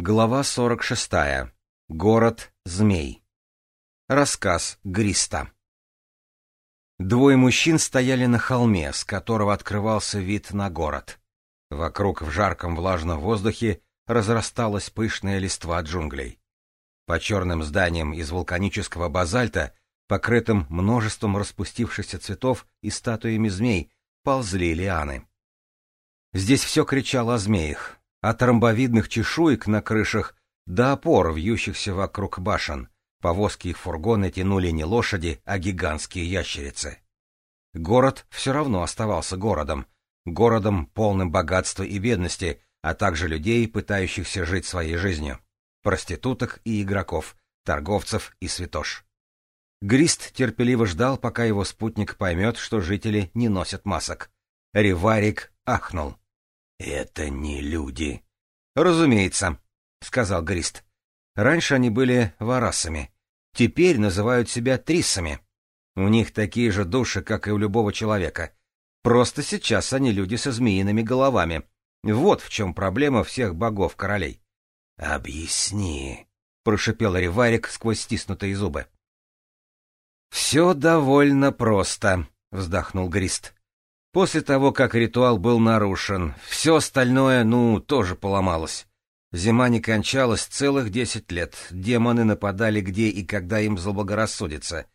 Глава 46. Город змей. Рассказ Гриста. Двое мужчин стояли на холме, с которого открывался вид на город. Вокруг в жарком влажном воздухе разрасталась пышная листва джунглей. По черным зданиям из вулканического базальта, покрытым множеством распустившихся цветов и статуями змей, ползли лианы. Здесь все кричало о змеях, от ромбовидных чешуек на крышах до опор, вьющихся вокруг башен. Повозки и фургоны тянули не лошади, а гигантские ящерицы. Город все равно оставался городом. Городом, полным богатства и бедности, а также людей, пытающихся жить своей жизнью. Проституток и игроков, торговцев и святош. Грист терпеливо ждал, пока его спутник поймет, что жители не носят масок. Реварик ахнул. Это не люди. Разумеется, сказал Грист. Раньше они были варасами. Теперь называют себя трисами. У них такие же души, как и у любого человека. Просто сейчас они люди со змеиными головами. Вот в чем проблема всех богов-королей. — Объясни, — прошипел Реварик сквозь стиснутые зубы. — Все довольно просто, — вздохнул Грист. После того, как ритуал был нарушен, все остальное, ну, тоже поломалось. Зима не кончалась целых десять лет, демоны нападали где и когда им злобогорассудится.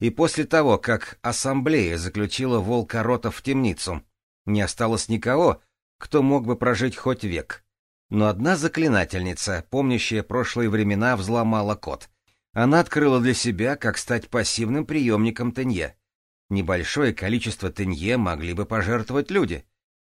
И после того, как ассамблея заключила волка рота в темницу, не осталось никого, кто мог бы прожить хоть век. Но одна заклинательница, помнящая прошлые времена, взломала код. Она открыла для себя, как стать пассивным приемником Тенье. Небольшое количество тенье могли бы пожертвовать люди.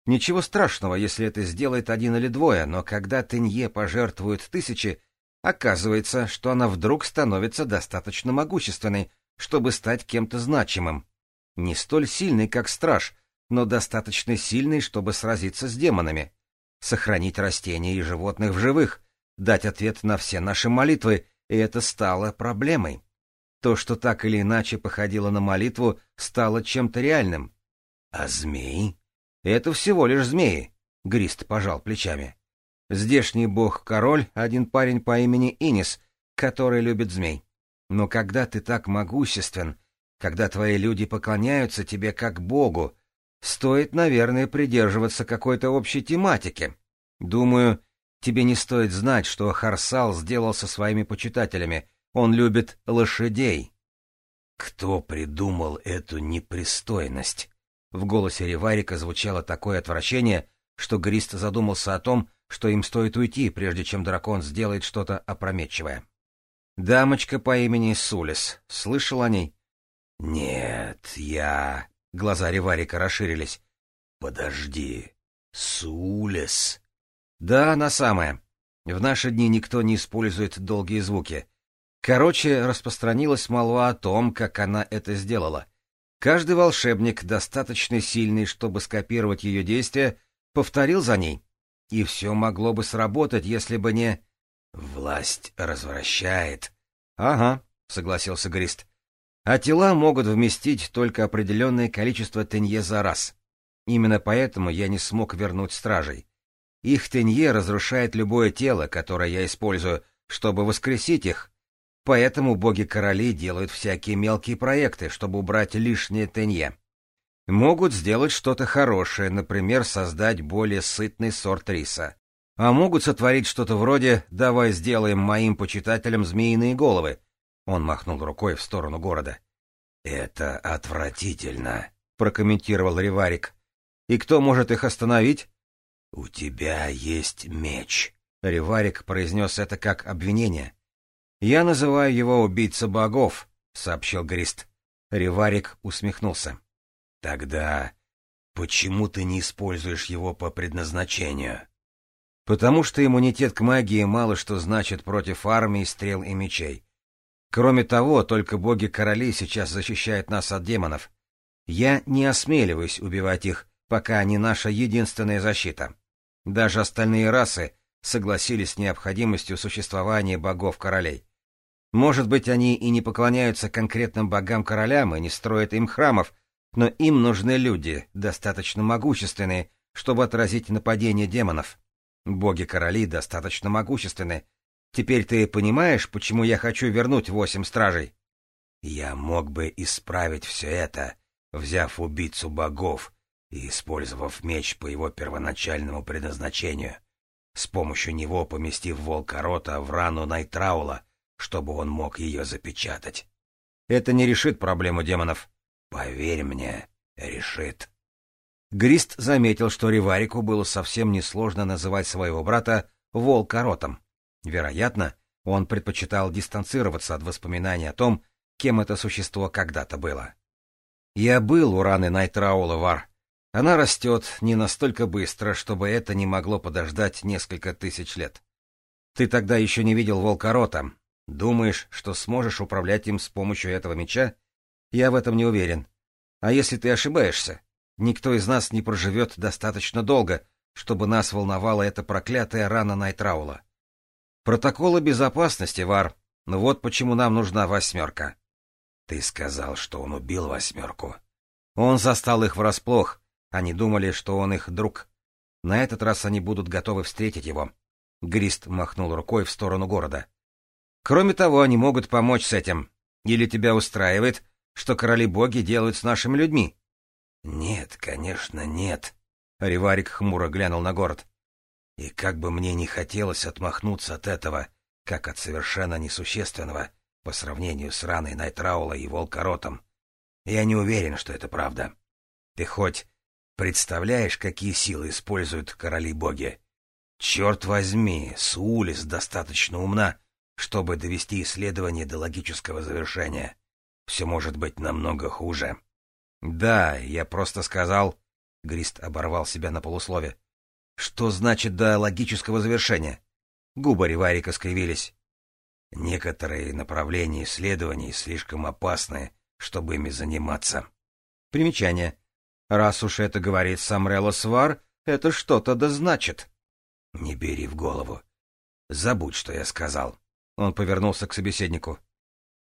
Ничего страшного, если это сделает один или двое, но когда тенье пожертвуют тысячи, оказывается, что она вдруг становится достаточно могущественной, чтобы стать кем-то значимым. Не столь сильной, как страж, но достаточно сильной, чтобы сразиться с демонами. Сохранить растения и животных в живых, дать ответ на все наши молитвы, и это стало проблемой. То, что так или иначе походило на молитву, стало чем-то реальным. А змеи? Это всего лишь змеи, — Грист пожал плечами. Здешний бог-король — один парень по имени Инис, который любит змей. Но когда ты так могуществен, когда твои люди поклоняются тебе как богу, стоит, наверное, придерживаться какой-то общей тематики. Думаю, тебе не стоит знать, что Харсал сделал со своими почитателями — он любит лошадей. Кто придумал эту непристойность? В голосе Реварика звучало такое отвращение, что Грист задумался о том, что им стоит уйти, прежде чем дракон сделает что-то опрометчивое. Дамочка по имени Сулис. Слышал о ней? Нет, я... Глаза Реварика расширились. Подожди. Сулис. Да, она самая. В наши дни никто не использует долгие звуки. Короче, распространилась молва о том, как она это сделала. Каждый волшебник, достаточно сильный, чтобы скопировать ее действия, повторил за ней. И все могло бы сработать, если бы не... Власть развращает. — Ага, — согласился Грист. — А тела могут вместить только определенное количество тенье за раз. Именно поэтому я не смог вернуть стражей. Их тенье разрушает любое тело, которое я использую, чтобы воскресить их, Поэтому боги-короли делают всякие мелкие проекты, чтобы убрать лишнее тенье. Могут сделать что-то хорошее, например, создать более сытный сорт риса. А могут сотворить что-то вроде «давай сделаем моим почитателям змеиные головы». Он махнул рукой в сторону города. «Это отвратительно», — прокомментировал Реварик. «И кто может их остановить?» «У тебя есть меч», — Реварик произнес это как обвинение. «Я называю его убийца богов», — сообщил Грист. Реварик усмехнулся. «Тогда почему ты не используешь его по предназначению?» «Потому что иммунитет к магии мало что значит против армии, стрел и мечей. Кроме того, только боги-короли сейчас защищают нас от демонов. Я не осмеливаюсь убивать их, пока они наша единственная защита. Даже остальные расы согласились с необходимостью существования богов-королей. Может быть, они и не поклоняются конкретным богам-королям и не строят им храмов, но им нужны люди, достаточно могущественные, чтобы отразить нападение демонов. Боги-короли достаточно могущественны. Теперь ты понимаешь, почему я хочу вернуть восемь стражей? Я мог бы исправить все это, взяв убийцу богов и использовав меч по его первоначальному предназначению, с помощью него поместив волка Рота в рану Найтраула — чтобы он мог ее запечатать. Это не решит проблему демонов. Поверь мне, решит. Грист заметил, что Риварику было совсем несложно называть своего брата волкоротом. Вероятно, он предпочитал дистанцироваться от воспоминаний о том, кем это существо когда-то было. Я был у раны Найтраула Вар. Она растет не настолько быстро, чтобы это не могло подождать несколько тысяч лет. Ты тогда еще не видел волкорота, Думаешь, что сможешь управлять им с помощью этого меча? Я в этом не уверен. А если ты ошибаешься? Никто из нас не проживет достаточно долго, чтобы нас волновала эта проклятая рана Найтраула. Протоколы безопасности, Вар. Ну вот почему нам нужна восьмерка. Ты сказал, что он убил восьмерку. Он застал их врасплох. Они думали, что он их друг. На этот раз они будут готовы встретить его. Грист махнул рукой в сторону города. Кроме того, они могут помочь с этим. Или тебя устраивает, что короли-боги делают с нашими людьми? — Нет, конечно, нет. Риварик хмуро глянул на город. И как бы мне не хотелось отмахнуться от этого, как от совершенно несущественного, по сравнению с раной Найтраула и Волкоротом, я не уверен, что это правда. Ты хоть представляешь, какие силы используют короли-боги? Черт возьми, Суулис достаточно умна, чтобы довести исследование до логического завершения. Все может быть намного хуже. Да, я просто сказал... Грист оборвал себя на полуслове. Что значит до логического завершения? Губы Риварика скривились. Некоторые направления исследований слишком опасны, чтобы ими заниматься. Примечание. Раз уж это говорит Самрело Свар, это что-то да значит. Не бери в голову. Забудь, что я сказал. Он повернулся к собеседнику.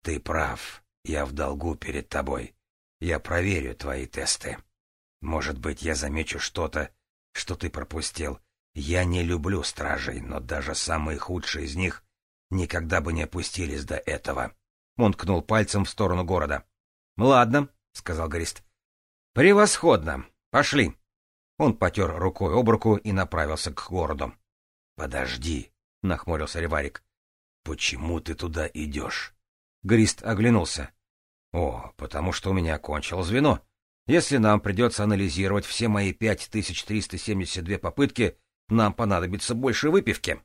«Ты прав. Я в долгу перед тобой. Я проверю твои тесты. Может быть, я замечу что-то, что ты пропустил. Я не люблю стражей, но даже самые худшие из них никогда бы не опустились до этого». Он ткнул пальцем в сторону города. «Ну «Ладно», — сказал Горист. «Превосходно! Пошли!» Он потер рукой об руку и направился к городу. «Подожди!» — нахмурился Реварик. «Почему ты туда идешь?» Грист оглянулся. «О, потому что у меня кончилось вино. Если нам придется анализировать все мои 5372 попытки, нам понадобится больше выпивки».